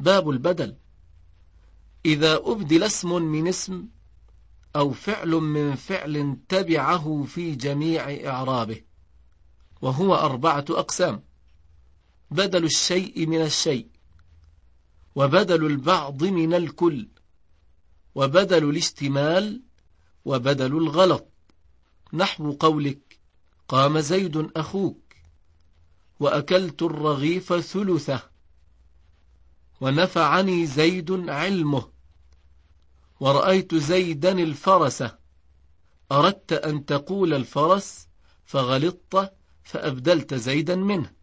باب البدل. إذا أبدل اسم من اسم أو فعل من فعل تبعه في جميع إعرابه وهو أربعة أقسام. بدل الشيء من الشيء وبدل البعض من الكل وبدل الاشتمال وبدل الغلط. نحو قولك قام زيد أخوك وأكلت الرغيف ثلثه. ونفعني زيد علمه. ورأيت زيدا الفرس. أردت أن تقول الفرس فغلطت فأبدلت زيدا منه.